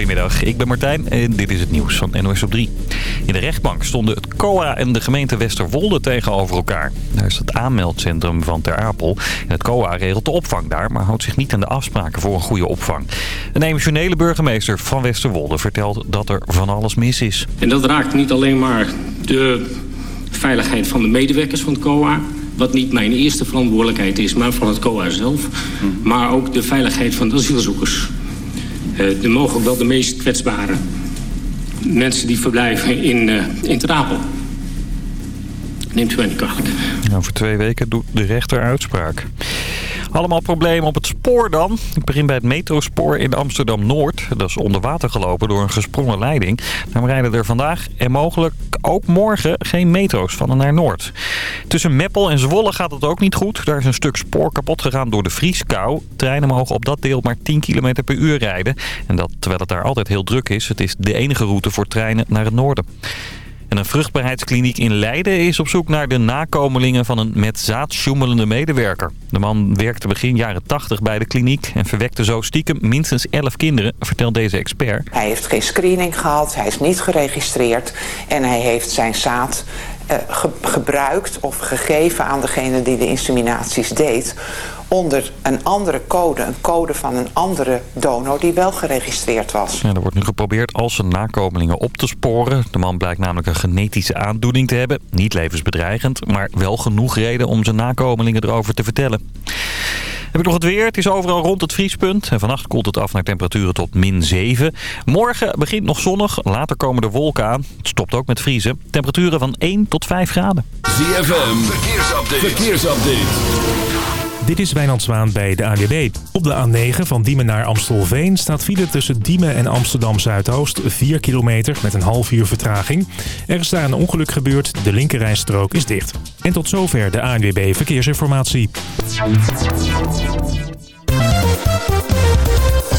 Goedemiddag, ik ben Martijn en dit is het nieuws van NOS op 3. In de rechtbank stonden het COA en de gemeente Westerwolde tegenover elkaar. Daar is het aanmeldcentrum van Ter Apel. En het COA regelt de opvang daar, maar houdt zich niet aan de afspraken voor een goede opvang. Een emotionele burgemeester van Westerwolde vertelt dat er van alles mis is. En dat raakt niet alleen maar de veiligheid van de medewerkers van het COA... wat niet mijn eerste verantwoordelijkheid is, maar van het COA zelf... maar ook de veiligheid van de asielzoekers. Er mogen ook wel de meest kwetsbare mensen die verblijven in, uh, in. Neemt u mij niet kwalijk. Over twee weken doet de rechter uitspraak. Allemaal problemen op het spoor dan. Ik begin bij het metrospoor in Amsterdam-Noord. Dat is onder water gelopen door een gesprongen leiding. Daarom rijden er vandaag en mogelijk ook morgen geen metro's van en naar Noord. Tussen Meppel en Zwolle gaat het ook niet goed. Daar is een stuk spoor kapot gegaan door de vrieskou. Treinen mogen op dat deel maar 10 km per uur rijden. En dat terwijl het daar altijd heel druk is. Het is de enige route voor treinen naar het noorden. En een vruchtbaarheidskliniek in Leiden is op zoek naar de nakomelingen van een met zaad sjoemelende medewerker. De man werkte begin jaren 80 bij de kliniek en verwekte zo stiekem minstens 11 kinderen, vertelt deze expert. Hij heeft geen screening gehad, hij is niet geregistreerd en hij heeft zijn zaad ge gebruikt of gegeven aan degene die de inseminaties deed onder een andere code, een code van een andere donor die wel geregistreerd was. Ja, er wordt nu geprobeerd al zijn nakomelingen op te sporen. De man blijkt namelijk een genetische aandoening te hebben. Niet levensbedreigend, maar wel genoeg reden om zijn nakomelingen erover te vertellen. Heb ik nog het weer. Het is overal rond het vriespunt. En vannacht koelt het af naar temperaturen tot min 7. Morgen begint nog zonnig. Later komen er wolken aan. Het stopt ook met vriezen. Temperaturen van 1 tot 5 graden. ZFM. Verkeersupdate. Verkeersupdate. Dit is Wijnand Zwaan bij de ANWB. Op de A9 van Diemen naar Amstelveen staat file tussen Diemen en Amsterdam Zuidoost 4 kilometer met een half uur vertraging. Er is daar een ongeluk gebeurd, de linkerrijstrook is dicht. En tot zover de ANWB Verkeersinformatie.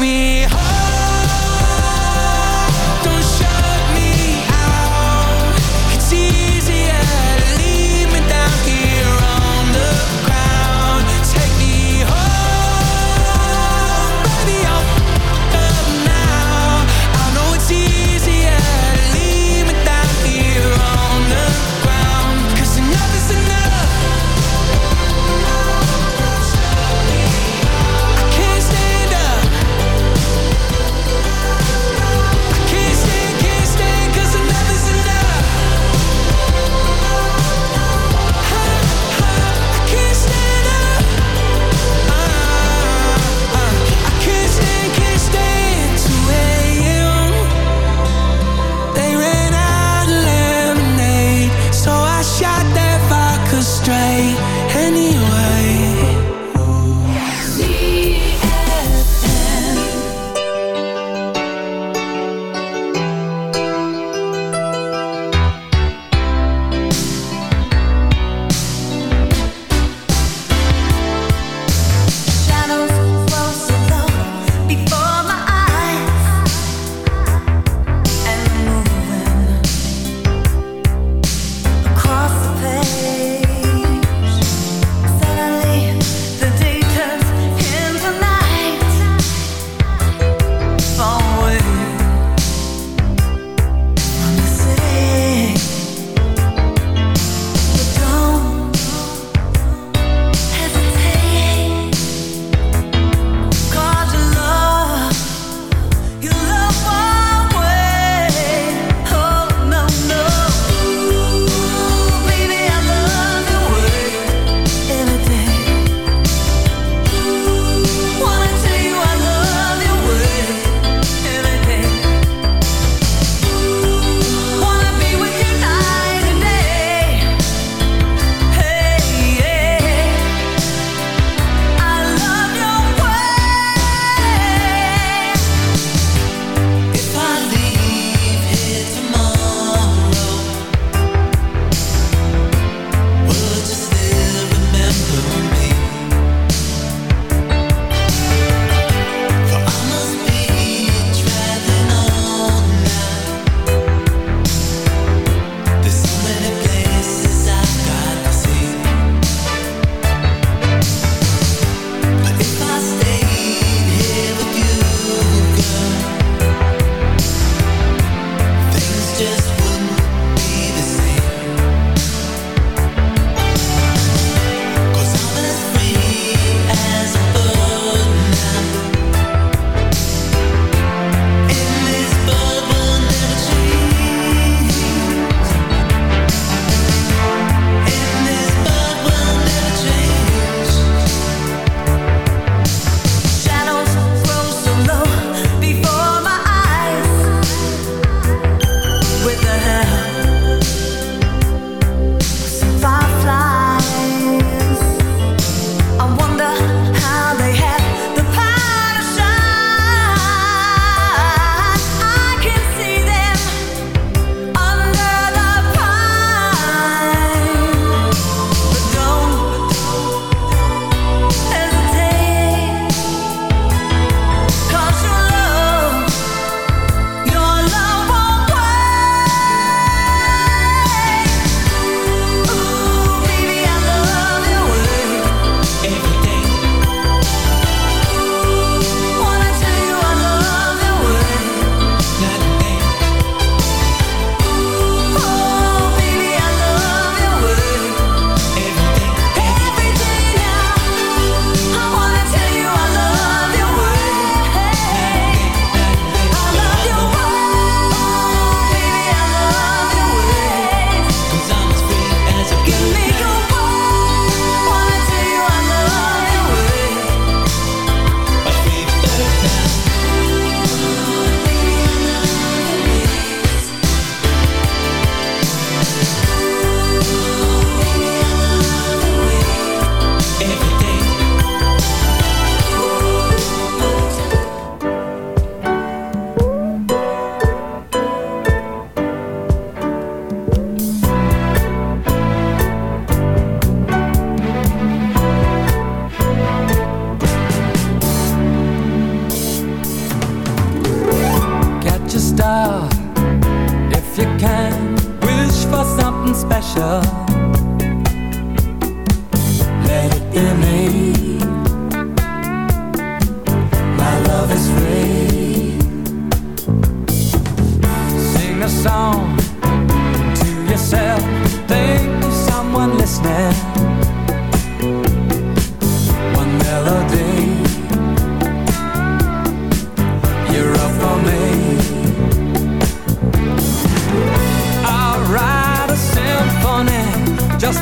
Me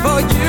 for you.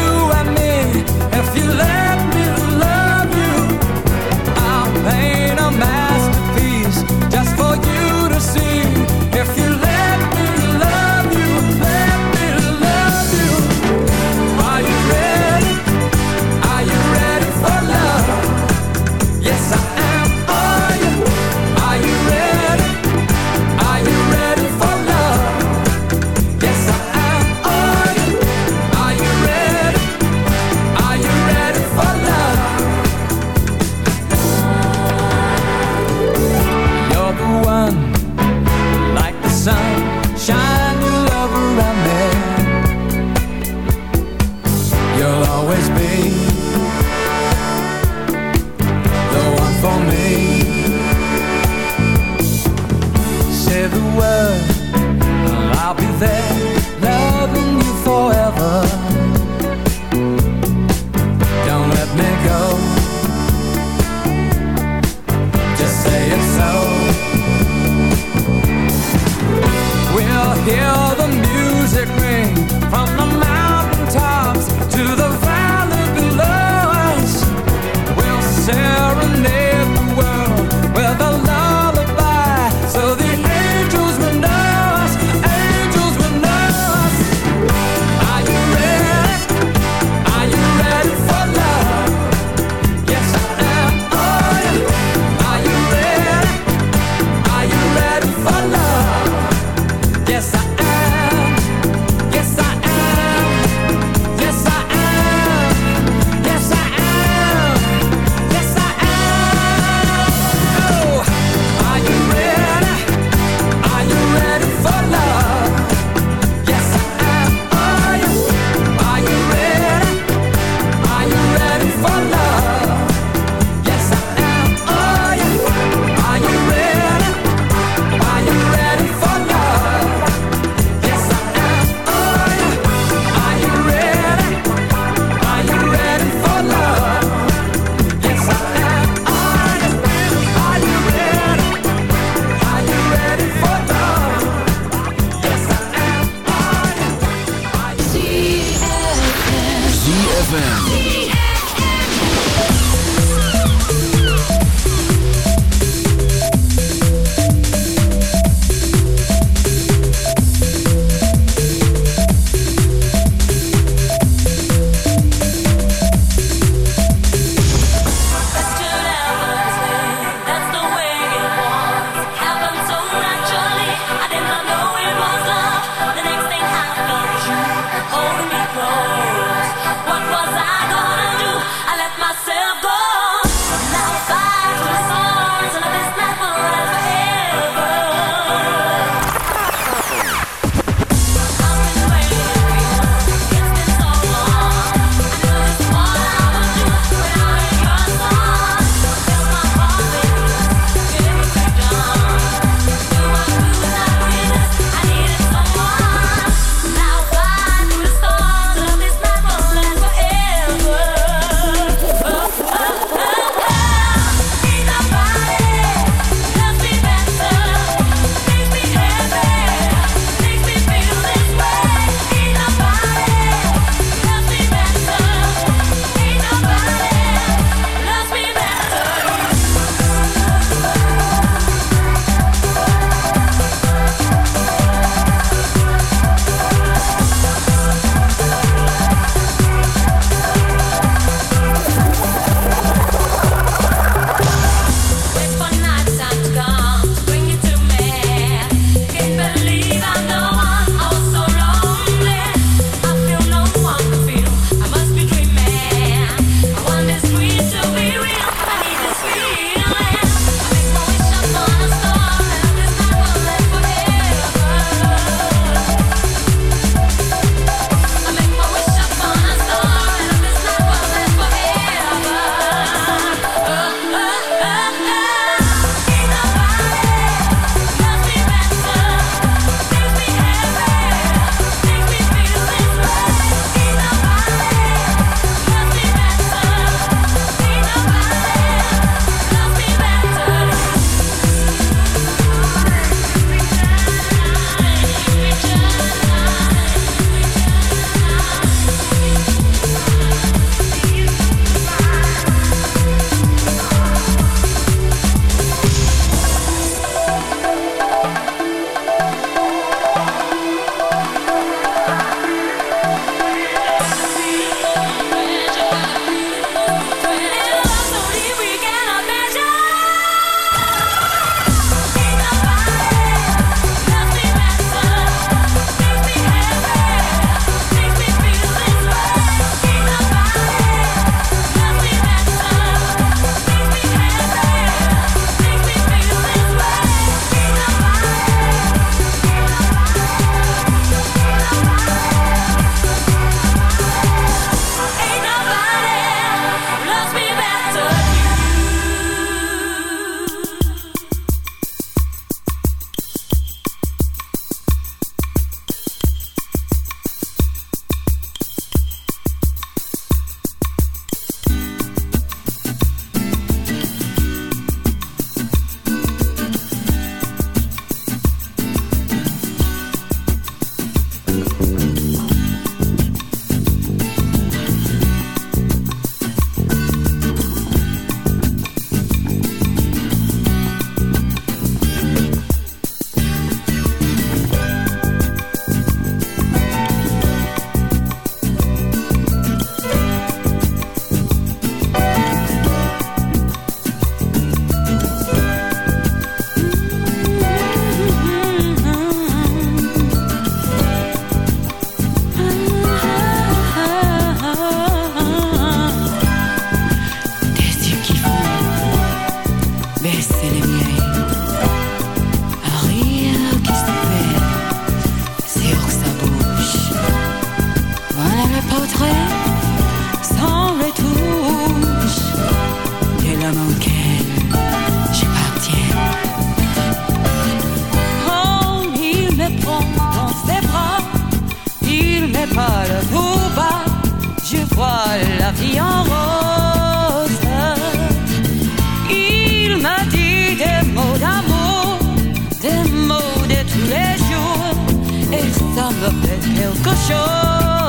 tell, tell, show.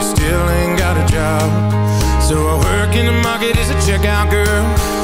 Still ain't got a job. So I work in the market as a checkout girl.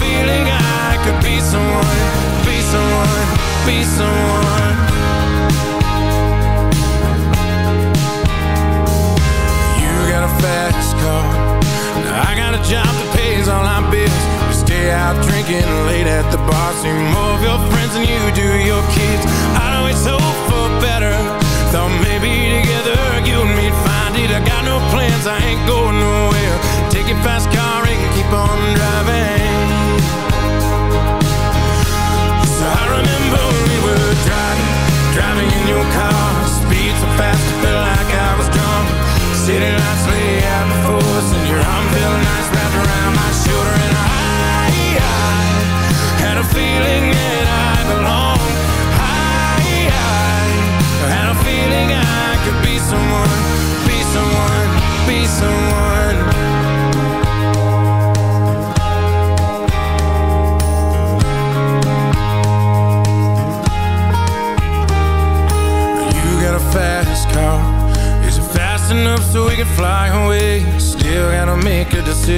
Feeling I could be someone, be someone, be someone. You got a fast car. I got a job that pays all our bills. We stay out drinking late at the bar. See more of your friends than you do your kids. I it's hope for better. Thought maybe together you and me'd find it. I got no plans, I ain't going nowhere. Take your fast car and keep on driving. So I remember we were driving, driving in your car.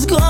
is gone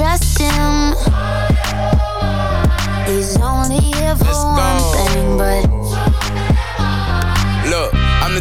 trust him.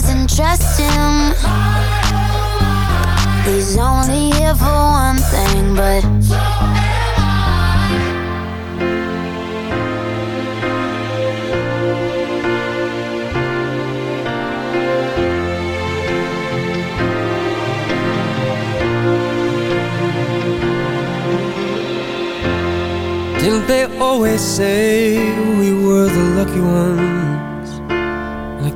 doesn't trust him. He's only here for one thing, but so am I. Didn't they always say we were the lucky ones?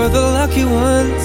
were the lucky ones.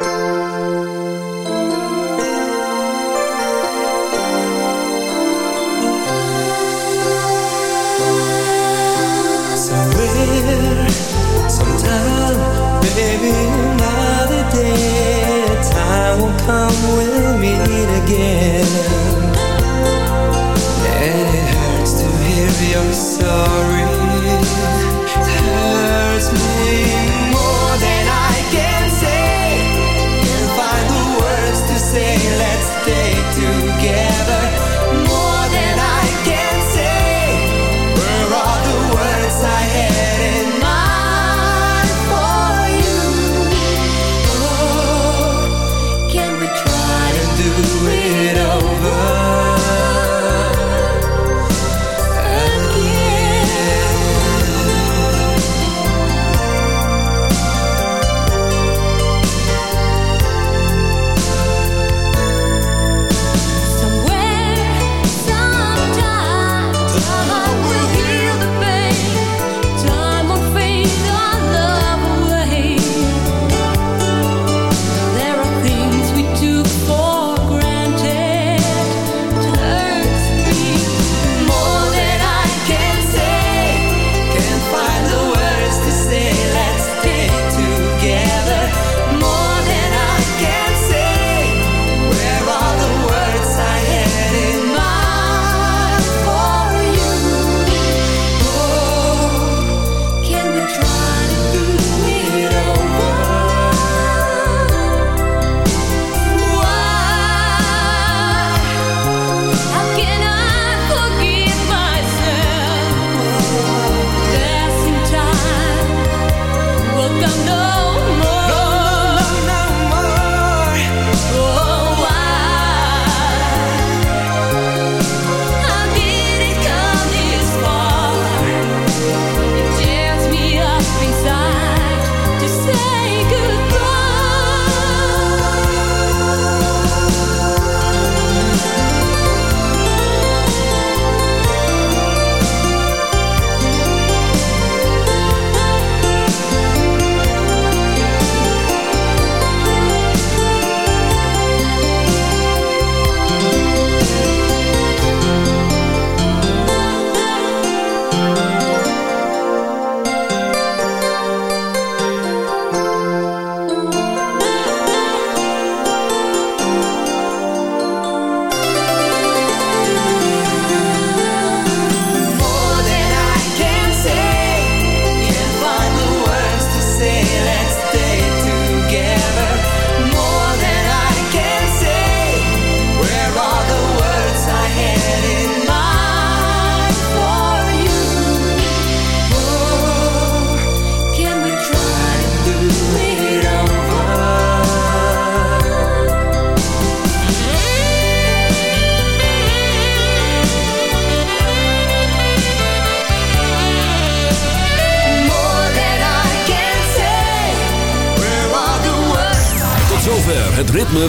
Somewhere,